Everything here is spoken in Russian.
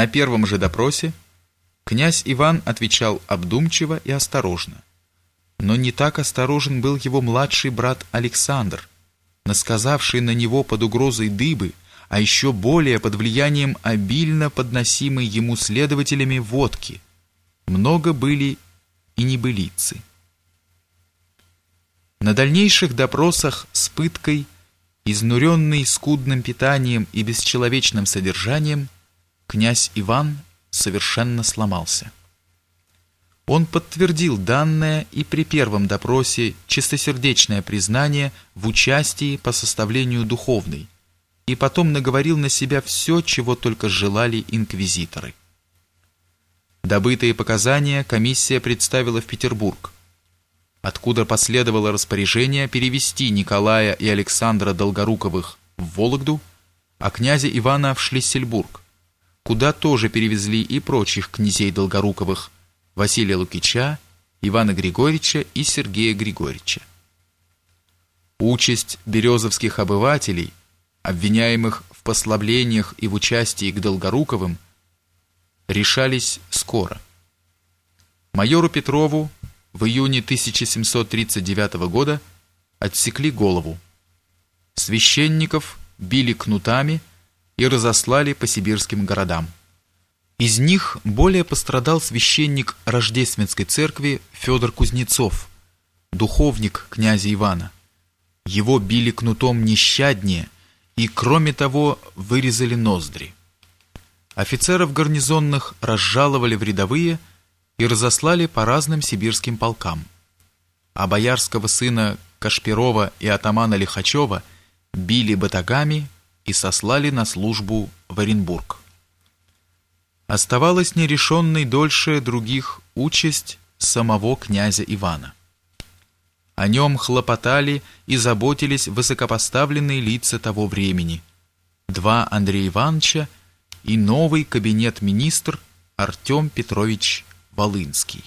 На первом же допросе князь Иван отвечал обдумчиво и осторожно. Но не так осторожен был его младший брат Александр, насказавший на него под угрозой дыбы, а еще более под влиянием обильно подносимой ему следователями водки. Много были и небылицы. На дальнейших допросах с пыткой, изнуренный скудным питанием и бесчеловечным содержанием, князь Иван совершенно сломался. Он подтвердил данное и при первом допросе чистосердечное признание в участии по составлению духовной, и потом наговорил на себя все, чего только желали инквизиторы. Добытые показания комиссия представила в Петербург, откуда последовало распоряжение перевести Николая и Александра Долгоруковых в Вологду, а князя Ивана в Шлиссельбург, куда тоже перевезли и прочих князей Долгоруковых, Василия Лукича, Ивана Григорьевича и Сергея Григорьевича. Участь березовских обывателей, обвиняемых в послаблениях и в участии к Долгоруковым, решались скоро. Майору Петрову в июне 1739 года отсекли голову. Священников били кнутами и разослали по сибирским городам. Из них более пострадал священник Рождественской церкви Федор Кузнецов, духовник князя Ивана. Его били кнутом нещаднее и, кроме того, вырезали ноздри. Офицеров гарнизонных разжаловали в рядовые – и разослали по разным сибирским полкам. А боярского сына Кашпирова и атамана Лихачева били батагами и сослали на службу в Оренбург. Оставалась нерешенной дольше других участь самого князя Ивана. О нем хлопотали и заботились высокопоставленные лица того времени, два Андрея Ивановича и новый кабинет-министр Артем Петрович Волынский.